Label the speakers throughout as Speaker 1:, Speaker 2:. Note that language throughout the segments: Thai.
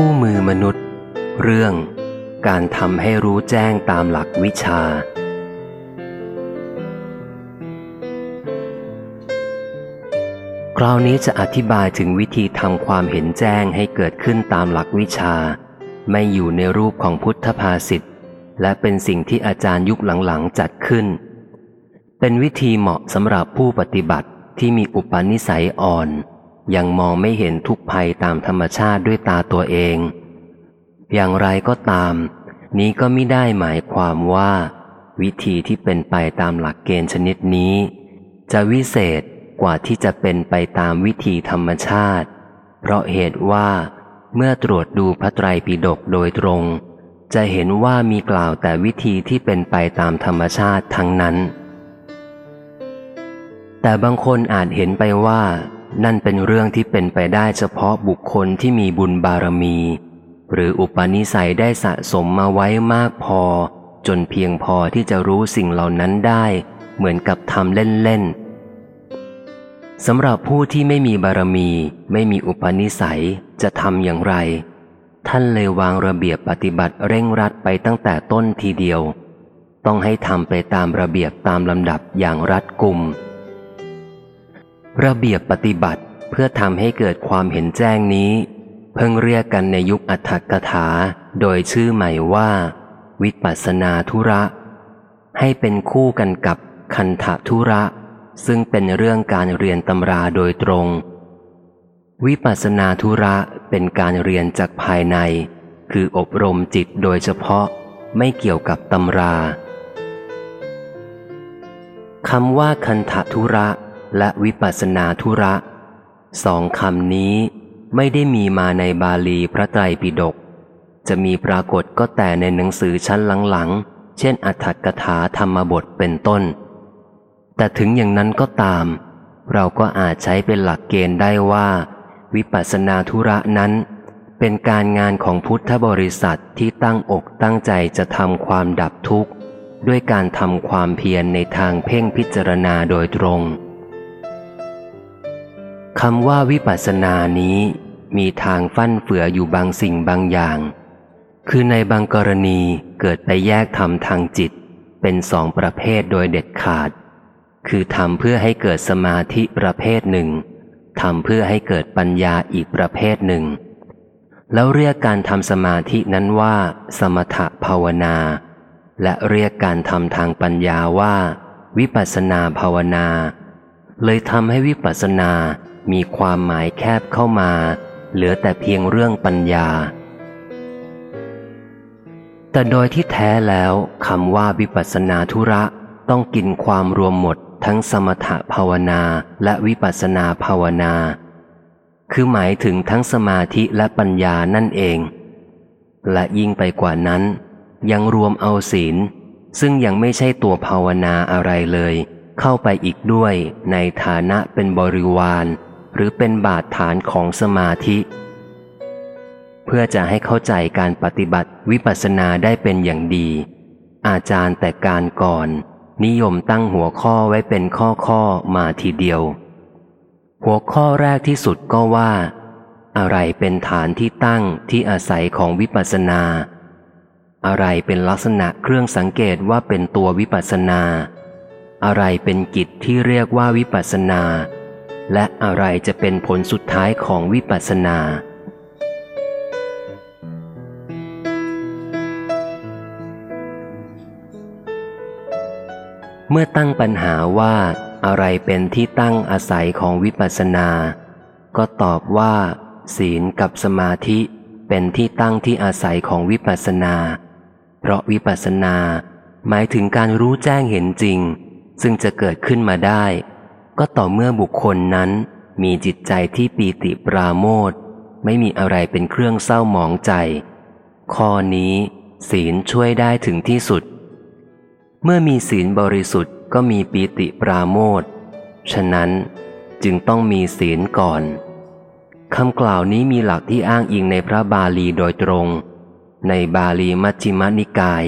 Speaker 1: คู่มือมนุษย์ เรื่อง การทำให้รู้แจ้งตามหลักวิชา คราวนี้จะอธิบายถึงวิธีทำความเห็นแจ้งให้เกิดขึ้นตามหลักวิชา ไม่อยู่ในรูปของพุทธภาษิตและเป็นสิ่งที่อาจารย์ยุคหลังๆจัดขึ้น เป็นวิธีเหมาะสำหรับผู้ปฏิบัติที่มีอุปนิสัยอ่อน ยังมองไม่เห็นทุกภัยตามธรรมชาติด้วยตาตัวเอง อย่างไรก็ตาม นี้ก็ไม่ได้หมายความว่า วิธีที่เป็นไปตามหลักเกณฑ์ชนิดนี้ จะวิเศษกว่าที่จะเป็นไปตามวิธีธรรมชาติ เพราะเหตุว่า เมื่อตรวจดูพระไตรปิฎกโดยตรง จะเห็นว่ามีกล่าวแต่วิธีที่เป็นไปตามธรรมชาติทั้งนั้น แต่บางคนอาจเห็นไปว่า นั่นเป็นเรื่องที่เป็นไปได้เฉพาะบุคคลที่มีบุญบารมี หรืออุปนิสัยได้สะสมมาไว้มากพอ จนเพียงพอที่จะรู้สิ่งเหล่านั้นได้ เหมือนกับทำเล่นๆสำหรับผู้ที่ไม่มีบารมี ไม่มีอุปนิสัยจะทำอย่างไร ท่านเลยวางระเบียบปฏิบัติเร่งรัดไปตั้งแต่ต้นทีเดียว ต้องให้ทำไปตามระเบียบตามลำดับอย่างรัดกุม ระเบียบปฏิบัติเพื่อทำให้เกิดความเห็นแจ้งนี้ เพิ่งเรียกกันในยุคอัฏฐกถา โดยชื่อใหม่ว่า วิปัสนาธุระ ให้เป็นคู่กันกับคันธธุระ ซึ่งเป็นเรื่องการเรียนตำราโดยตรง วิปัสนาธุระเป็นการเรียนจากภายใน คืออบรมจิตโดยเฉพาะไม่เกี่ยวกับตำราคำว่าคันธธุระ และวิปัสนาธุระ สองคำนี้ไม่ได้มีมาในบาลีพระไตรปิฎกจะมีปรากฏก็แต่ในหนังสือชั้นหลังๆ เช่นอัฏฐกถาธรรมบทเป็นต้น แต่ถึงอย่างนั้นก็ตาม เราก็อาจใช้เป็นหลักเกณฑ์ได้ว่า วิปัสสนาธุระนั้น เป็นการงานของพุทธบริษัทที่ตั้งอกตั้งใจจะทำความดับทุกข์ ด้วยการทำความเพียรในทางเพ่งพิจารณาโดยตรง คำว่าวิปัสสนานี้มีทางฟั่นเฟืออยู่บางสิ่งบางอย่าง คือในบางกรณีเกิดไปแยกทำทางจิต เป็นสองประเภทโดยเด็ดขาด คือทำเพื่อให้เกิดสมาธิประเภทหนึ่งทำเพื่อให้เกิดปัญญาอีกประเภทหนึ่ง แล้วเรียกการทำสมาธินั้นว่า สมถภาวนา และเรียกการทำทางปัญญาว่า วิปัสสนาภาวนา เลยทำให้วิปัสสนา มีความหมายแคบเข้ามา เหลือแต่เพียงเรื่องปัญญา แต่โดยที่แท้แล้วคำว่าวิปัสสนาธุระต้องกินความรวมหมดทั้งสมถภาวนาและวิปัสสนาภาวนา คือหมายถึงทั้งสมาธิและปัญญานั่นเอง และยิ่งไปกว่านั้น ยังรวมเอาศีล ซึ่งยังไม่ใช่ตัวภาวนาอะไรเลย เข้าไปอีกด้วยในฐานะเป็นบริวาร หรือเป็นบาดฐานของสมาธิ เพื่อจะให้เข้าใจการปฏิบัติวิปัสสนาได้เป็นอย่างดี อาจารย์แต่การก่อน นิยมตั้งหัวข้อไว้เป็นข้อข้อมาทีเดียว หัวข้อแรกที่สุดก็ว่า อะไรเป็นฐานที่ตั้งที่อาศัยของวิปัสสนา อะไรเป็นลักษณะเครื่องสังเกตว่าเป็นตัววิปัสสนาอะไรเป็นกิจที่เรียกว่าวิปัสสนา และอะไรจะเป็นผลสุดท้ายของวิปัสสนา เมื่อตั้งปัญหาว่าอะไรเป็นที่ตั้งอาศัยของวิปัสสนา ก็ตอบว่า ศีลกับสมาธิเป็นที่ตั้งที่อาศัยของวิปัสสนา เพราะวิปัสสนาหมายถึงการรู้แจ้งเห็นจริง ซึ่งจะเกิดขึ้นมาได้ ก็ต่อเมื่อบุคคลนั้นมีจิตใจที่ปีติปราโมทไม่มีอะไรเป็นเครื่องเศร้าหมองใจ ข้อนี้ศีลช่วยได้ถึงที่สุด เมื่อมีศีลบริสุทธิ์ก็มีปีติปราโมทฉะนั้นจึงต้องมีศีลก่อนคำกล่าวนี้มีหลักที่อ้างอิงในพระบาลีโดยตรง ในบาลีมัชฌิมนิกาย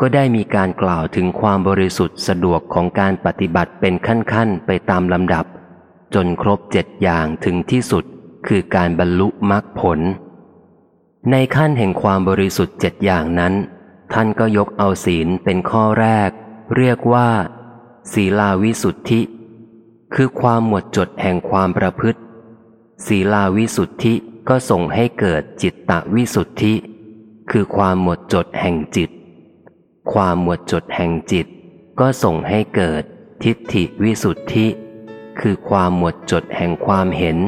Speaker 1: ก็ได้มีการกล่าวถึงความบริสุทธิ์สะดวกของการปฏิบัติเป็นขั้นๆ ไปตามลำดับ จนครบเจ็ดอย่างถึงที่สุดคือการบรรลุมรรคผล ในขั้นแห่งความบริสุทธิ์เจ็ดอย่างนั้น ท่านก็ยกเอาศีลเป็นข้อแรก เรียกว่า ศีลาวิสุทธิ คือความหมดจดแห่งความประพฤติ ศีลาวิสุทธิก็ส่งให้เกิดจิตตวิสุทธิ คือความหมดจดแห่งจิต ความหมดจดแห่งจิต ก็ส่งให้เกิดทิฏฐิวิสุทธิ คือความหมดจดแห่งความเห็น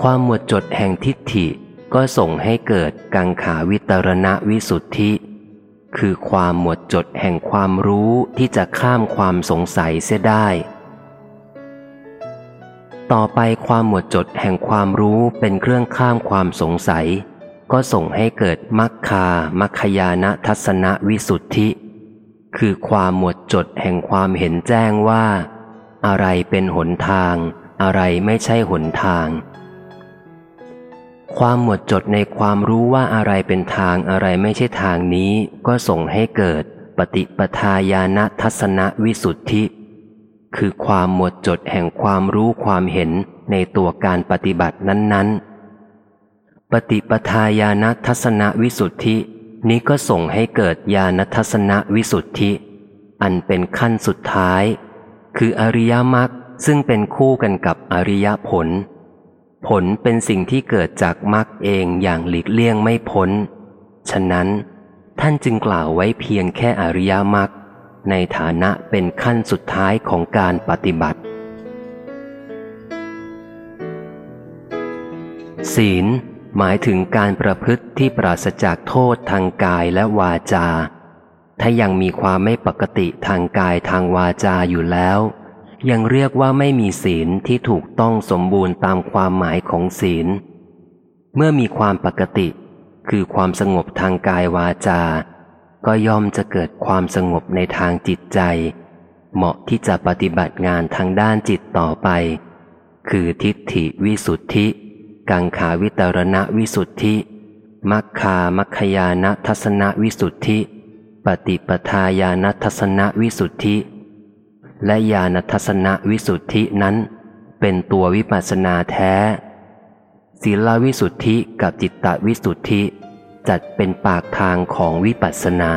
Speaker 1: ความหมดจดแห่งทิฏฐิก็ส่งให้เกิดกังขาวิตรณวิสุทธิ คือความหมดจดแห่งความรู้ที่จะข้ามความสงสัยเสียได้ ต่อไปความหมดจดแห่งความรู้เป็นเครื่องข้ามความสงสัย ก็ส่งให้เกิดมัคคามัคคยานทัศนวิสุทธิ คือความหมดจดแห่งความเห็นแจ้งว่า อะไรเป็นหนทาง อะไรไม่ใช่หนทาง ความหมดจดในความรู้ว่าอะไรเป็นทางอะไรไม่ใช่ทางนี้ ก็ส่งให้เกิดปฏิปทาญาณทัศนวิสุทธิ คือความหมดจดแห่งความรู้ความเห็นในตัวการปฏิบัตินั้น ๆ ปฏิปทาญาณทัศนวิสุทธิ นี้ก็ส่งให้เกิดญาณทัศนวิสุทธิ อันเป็นขั้นสุดท้าย คืออริยมรรคซึ่งเป็นคู่กันกับอริยผล ผลเป็นสิ่งที่เกิดจากมรรคเองอย่างหลีกเลี่ยงไม่พ้น ฉะนั้น ท่านจึงกล่าวไว้เพียงแค่อริยมรรคในฐานะเป็นขั้นสุดท้ายของการปฏิบัติ ศีล หมายถึงการประพฤติที่ปราศจากโทษทางกายและวาจา ถ้ายังมีความไม่ปกติทางกายทางวาจาอยู่แล้ว ยังเรียกว่าไม่มีศีลที่ถูกต้องสมบูรณ์ตามความหมายของศีล เมื่อมีความปกติ คือความสงบทางกายวาจา ก็ย่อมจะเกิดความสงบในทางจิตใจ เหมาะที่จะปฏิบัติงานทางด้านจิตต่อไป คือทิฏฐิวิสุทธิ กังขาวิตรณวิสุทธิมัคคามัคคยานทัศนวิสุทธิ ปฏิปทาญาณทัศนวิสุทธิ และญาณทัศนวิสุทธินั้น เป็นตัววิปัสสนาแท้ ศีลวิสุทธิกับจิตตวิสุทธิ จัดเป็นปากทางของวิปัสสนา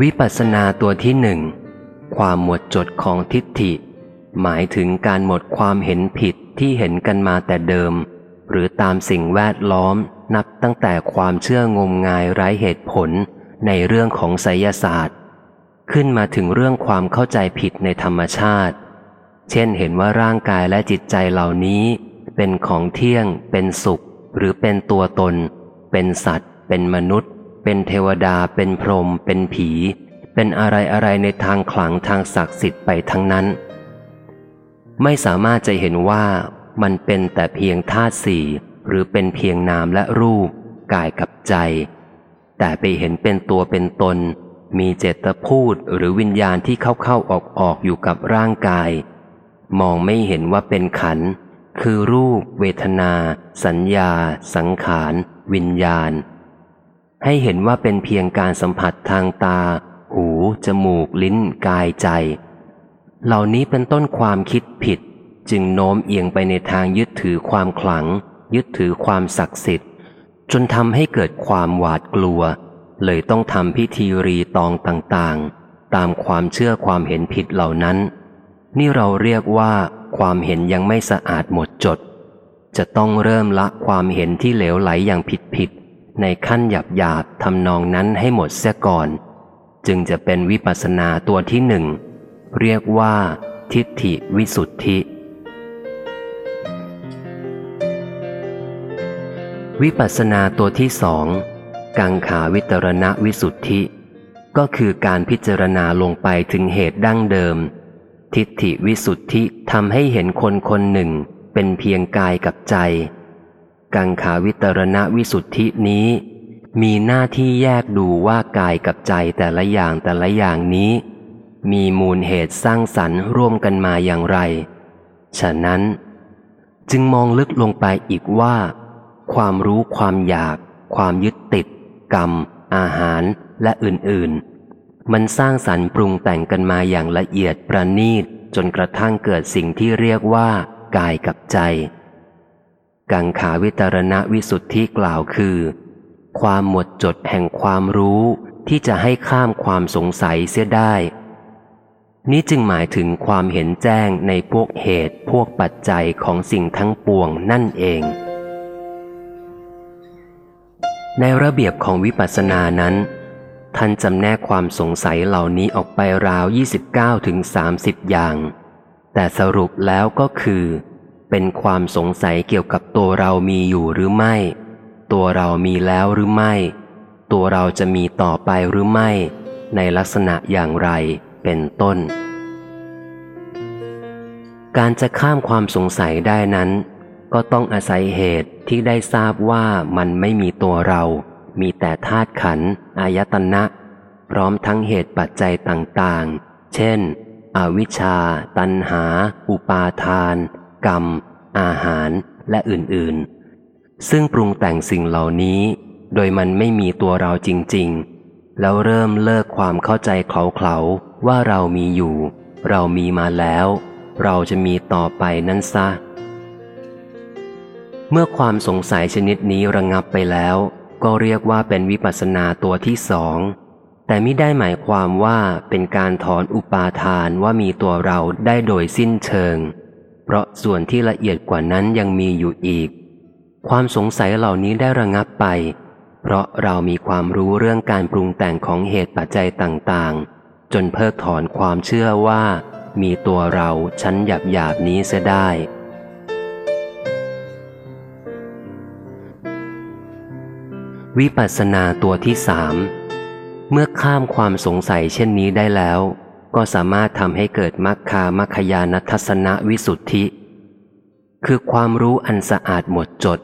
Speaker 1: วิปัสสนาตัวที่หนึ่งความหมวดจดของทิฏฐิ หมายถึงการหมดความเห็นผิดที่เห็นกันมาแต่เดิม หรือตามสิ่งแวดล้อมนับตั้งแต่ความเชื่องมงายไร้เหตุผลในเรื่องของไสยศาสตร์ ขึ้นมาถึงเรื่องความเข้าใจผิดในธรรมชาติ เช่นเห็นว่าร่างกายและจิตใจเหล่านี้ เป็นของเที่ยง เป็นสุข หรือเป็นตัวตน เป็นสัตว์ เป็นมนุษย์ เป็นเทวดา เป็นพรหมเป็นผี เป็นอะไรอะไรในทางขลังทางศักดิ์สิทธิ์ไปทั้งนั้น ไม่สามารถจะเห็นว่ามันเป็นแต่เพียงธาตุสี่หรือเป็นเพียงนามและรูป กายกับใจ แต่ไปเห็นเป็นตัวเป็นตน มีเจตพูดหรือวิญญาณที่เข้าเข้าออกออกอยู่กับร่างกาย มองไม่เห็นว่าเป็นขัน คือรูป เวทนา สัญญา สังขาร วิญญาณ ให้เห็นว่าเป็นเพียงการสัมผัสทางตา หู จมูก ลิ้น กายใจ เหล่านี้เป็นต้นความคิดผิด จึงโน้มเอียงไปในทางยึดถือความขลัง ยึดถือความศักดิ์สิทธิ์ จนทำให้เกิดความหวาดกลัว เลยต้องทำพิธีรีตองต่างๆ ตามความเชื่อความเห็นผิดเหล่านั้น นี่เราเรียกว่า ความเห็นยังไม่สะอาดหมดจด จะต้องเริ่มละความเห็นที่เหลวไหลอย่างผิดๆในขั้นหยาบหยาบทำนองนั้นให้หมดเสียก่อน จึงจะเป็นวิปัสสนาตัวที่หนึ่ง เรียกว่า ทิฏฐิวิสุทธิ วิปัสสนาตัวที่สอง กังขาวิตรณะวิสุทธิ ก็คือการพิจารณาลงไปถึงเหตุดั้งเดิม ทิฏฐิวิสุทธิทำให้เห็นคนคนหนึ่งเป็นเพียงกายกับใจ กังขาวิตรณะวิสุทธินี้ มีหน้าที่แยกดูว่ากายกับใจแต่ละอย่างแต่ละอย่างนี้ มีมูลเหตุสร้างสรรค์ร่วมกันมาอย่างไร ฉะนั้น จึงมองลึกลงไปอีกว่า ความรู้ความอยาก ความยึดติด กรรม อาหารและอื่นๆ มันสร้างสรรค์ปรุงแต่งกันมาอย่างละเอียดประณีตจนกระทั่งเกิดสิ่งที่เรียกว่า กายกับใจ กังขาวิตรณวิสุทธิกล่าวคือ ความหมดจดแห่งความรู้ที่จะให้ข้ามความสงสัยเสียได้ นี้จึงหมายถึงความเห็นแจ้งในพวกเหตุพวกปัจจัยของสิ่งทั้งปวงนั่นเอง ในระเบียบของวิปัสสนานั้น ท่านจำแนกความสงสัยเหล่านี้ออกไปราว 29ถึง30 อย่าง แต่สรุปแล้วก็คือ เป็นความสงสัยเกี่ยวกับตัวเรามีอยู่หรือไม่ ตัวเรามีแล้วหรือไม่ ตัวเราจะมีต่อไปหรือไม่ ในลักษณะอย่างไร เป็นต้น การจะข้ามความสงสัยได้นั้น ก็ต้องอาศัยเหตุที่ได้ทราบว่ามันไม่มีตัวเรา มีแต่ธาตุขันอายตนะ พร้อมทั้งเหตุปัจจัยต่างๆ เช่น อวิชชา ตัณหา อุปาทาน กรรม อาหาร และอื่นๆ ซึ่งปรุงแต่งสิ่งเหล่านี้ โดยมันไม่มีตัวเราจริง ๆ แล้วเริ่มเลิกความเข้าใจเขาา ว่าเรามีอยู่ เรามีมาแล้ว เราจะมีต่อไปนั้นซะ เมื่อความสงสัยชนิดนี้ระงงับไปแล้ว ก็เรียกว่าเป็นวิปัสสนาตัวที่สอง แต่ไม่ได้หมายความว่าเป็นการถอนอุปาทานว่ามีตัวเราได้โดยสิ้นเชิง เพราะส่วนที่ละเอียดกว่านั้นยังมีอยู่อีก ความสงสัยเหล่านี้ได้ระงับไป เพราะเรามีความรู้เรื่องการปรุงแต่งของเหตุปัจจัยต่างๆ นเพิกถอนความเชื่อว่า มีตัวเราชั้นหยาบหยาบนี้เสียได้ วิปัสสนาตัวที่สามเมื่อข้ามความสงสัยเช่นนี้ได้แล้ว ก็สามารถทำให้เกิดมัคคามัคคยานัทสนวิสุทธิ คือความรู้อันสะอาดหมดจด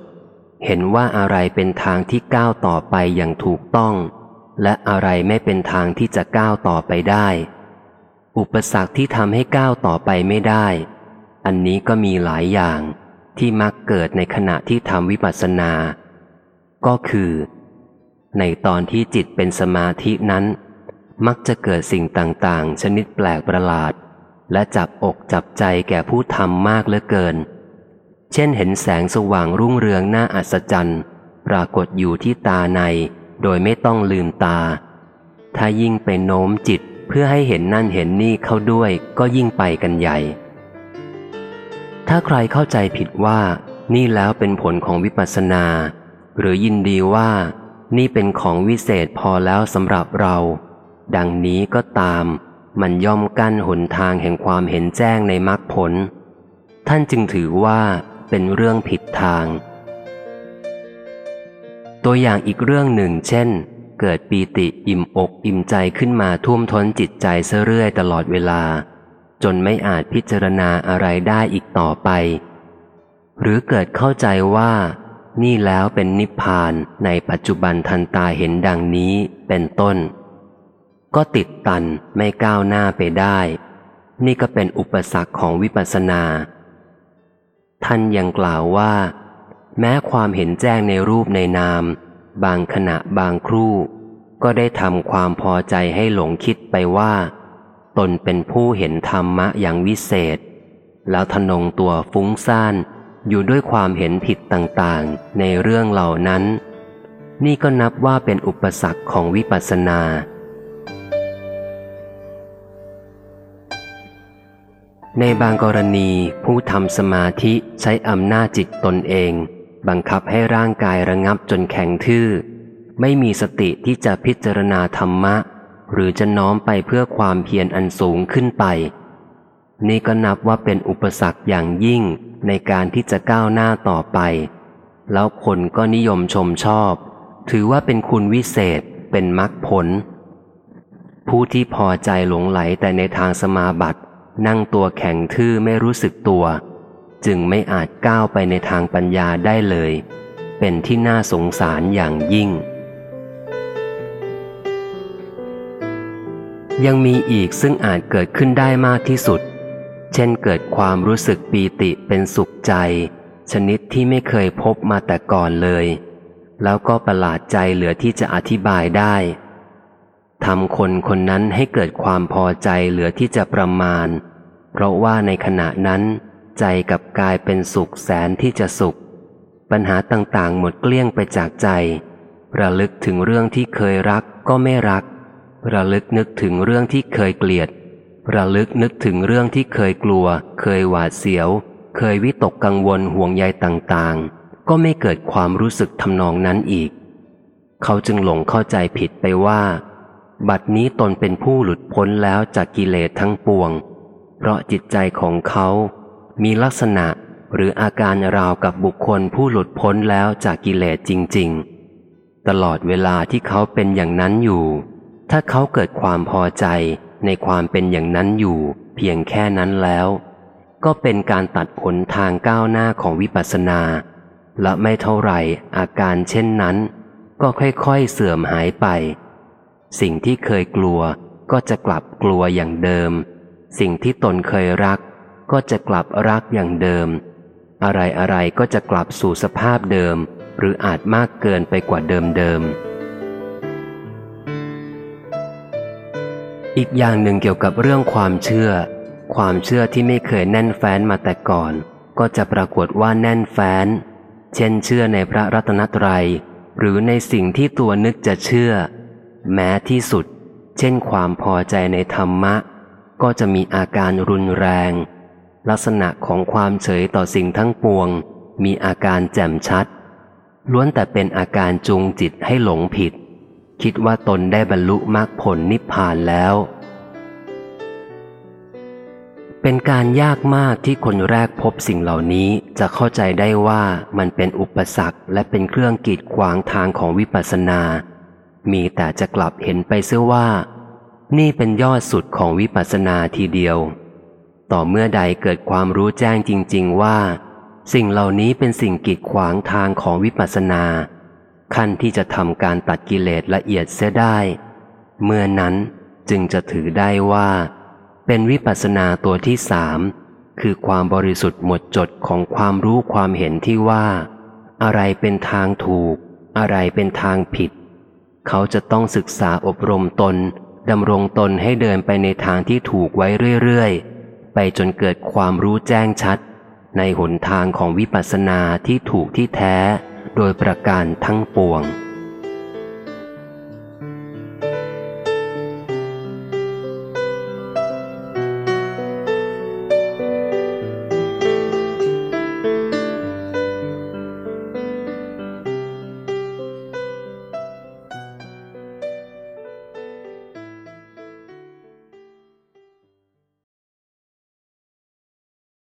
Speaker 1: เห็นว่าอะไรเป็นทางที่ก้าวต่อไปอย่างถูกต้อง และอะไรไม่เป็นทางที่จะก้าวต่อไปได้ อุปสรรคที่ทำให้ก้าวต่อไปไม่ได้ อันนี้ก็มีหลายอย่างที่มักเกิดในขณะที่ทำวิปัสสนา ก็คือ ในตอนที่จิตเป็นสมาธินั้น มักจะเกิดสิ่งต่างๆ ชนิดแปลกประหลาด และจับอกจับใจแก่ผู้ทำมากเหลือเกิน เช่นเห็นแสงสว่างรุ่งเรืองน่าอัศจรรย์ ปรากฏอยู่ที่ตาใน โดยไม่ต้องลืมตา ถ้ายิ่งไปโน้มจิตเพื่อให้เห็นนั่นเห็นนี่เข้าด้วยก็ยิ่งไปกันใหญ่ ถ้าใครเข้าใจผิดว่า นี่แล้วเป็นผลของวิปัสสนา หรือยินดีว่า นี่เป็นของวิเศษพอแล้วสำหรับเรา ดังนี้ก็ตาม มันย่อมกั้นหนทางแห่งความเห็นแจ้งในมรรคผล ท่านจึงถือว่าเป็นเรื่องผิดทาง ตัวอย่างอีกเรื่องหนึ่ง เช่น เกิดปีติอิ่มอกอิ่มใจขึ้นมาท่วมท้นจิตใจเรื่อยตลอดเวลา จนไม่อาจพิจารณาอะไรได้อีกต่อไป หรือเกิดเข้าใจว่า นี่แล้วเป็นนิพพานในปัจจุบันทันตาเห็นดังนี้เป็นต้น ก็ติดตันไม่ก้าวหน้าไปได้ นี่ก็เป็นอุปสรรคของวิปัสสนา ท่านยังกล่าวว่า แม้ความเห็นแจ้งในรูปในนาม บางขณะบางครู่ ก็ได้ทำความพอใจให้หลงคิดไปว่า ตนเป็นผู้เห็นธรรมะอย่างวิเศษ แล้วทนงตัวฟุ้งซ่านอยู่ด้วยความเห็นผิดต่างๆ ในเรื่องเหล่านั้น นี่ก็นับว่าเป็นอุปสรรคของวิปัสสนา ในบางกรณีผู้ทำสมาธิใช้อำนาจจิตตนเอง บังคับให้ร่างกายระงับจนแข็งทื่อ ไม่มีสติที่จะพิจารณาธรรมะ หรือจะน้อมไปเพื่อความเพียรอันสูงขึ้นไป นี่ก็นับว่าเป็นอุปสรรคอย่างยิ่งในการที่จะก้าวหน้าต่อไป แล้วคนก็นิยมชมชอบ ถือว่าเป็นคุณวิเศษเป็นมรรคผล ผู้ที่พอใจหลงไหลแต่ในทางสมาบัติ นั่งตัวแข็งทื่อไม่รู้สึกตัว จึงไม่อาจก้าวไปในทางปัญญาได้เลย เป็นที่น่าสงสารอย่างยิ่ง ยังมีอีกซึ่งอาจเกิดขึ้นได้มากที่สุด เช่นเกิดความรู้สึกปีติเป็นสุขใจ ชนิดที่ไม่เคยพบมาแต่ก่อนเลย แล้วก็ประหลาดใจเหลือที่จะอธิบายได้ทำคนคนนั้นให้เกิดความพอใจเหลือที่จะประมาณ เพราะว่าในขณะนั้น ใจกับกายเป็นสุขแสนที่จะสุข ปัญหาต่างๆ หมดเกลี้ยงไปจากใจ ระลึกถึงเรื่องที่เคยรักก็ไม่รัก ระลึกนึกถึงเรื่องที่เคยเกลียด ระลึกนึกถึงเรื่องที่เคยกลัว เคยหวาดเสียว เคยวิตกกังวลห่วงใยต่างๆ ก็ไม่เกิดความรู้สึกทำนองนั้นอีก เขาจึงหลงเข้าใจผิดไปว่า บัดนี้ตนเป็นผู้หลุดพ้นแล้วจากกิเลสทั้งปวง เพราะจิตใจของเขา มีลักษณะหรืออาการราวกับบุคคลผู้หลุดพ้นแล้วจากกิเลสจริง ๆ ตลอดเวลาที่เขาเป็นอย่างนั้นอยู่ ถ้าเขาเกิดความพอใจในความเป็นอย่างนั้นอยู่ เพียงแค่นั้นแล้ว ก็เป็นการตัดผลทางก้าวหน้าของวิปัสสนา และไม่เท่าไหร่อาการเช่นนั้น ก็ค่อยๆเสื่อมหายไป สิ่งที่เคยกลัวก็จะกลับกลัวอย่างเดิม สิ่งที่ตนเคยรัก ก็จะกลับรักอย่างเดิม อะไรอะไรก็จะกลับสู่สภาพเดิม หรืออาจมากเกินไปกว่าเดิมเดิม อีกอย่างหนึ่งเกี่ยวกับเรื่องความเชื่อ ความเชื่อที่ไม่เคยแน่นแฟ้นมาแต่ก่อน ก็จะปรากฏว่าแน่นแฟ้น เช่นเชื่อในพระรัตนตรัย หรือในสิ่งที่ตัวนึกจะเชื่อ แม้ที่สุด เช่นความพอใจในธรรมะก็จะมีอาการรุนแรง ลักษณะของความเฉยต่อสิ่งทั้งปวง มีอาการแจ่มชัด ล้วนแต่เป็นอาการจูงจิตให้หลงผิด คิดว่าตนได้บรรลุมรรคผลนิพพานแล้ว เป็นการยากมากที่คนแรกพบสิ่งเหล่านี้จะเข้าใจได้ว่ามันเป็นอุปสรรคและเป็นเครื่องกีดขวางทางของวิปัสสนา มีแต่จะกลับเห็นไปเสียว่า นี่เป็นยอดสุดของวิปัสสนาทีเดียว ต่อเมื่อใดเกิดความรู้แจ้งจริง ๆ ว่า สิ่งเหล่านี้เป็นสิ่งกีดขวางทางของวิปัสสนา ขั้นที่จะทำการตัดกิเลสละเอียดเสียได้ เมื่อนั้นจึงจะถือได้ว่า เป็นวิปัสสนาตัวที่สามคือความบริสุทธิ์หมดจดของความรู้ความเห็นที่ว่า อะไรเป็นทางถูก อะไรเป็นทางผิด เขาจะต้องศึกษาอบรมตนดำรงตนให้เดินไปในทางที่ถูกไว้เรื่อยๆ ไปจนเกิดความรู้แจ้งชัด ในหนทางของวิปัสสนาที่ถูกที่แท้ โดยประการทั้งปวง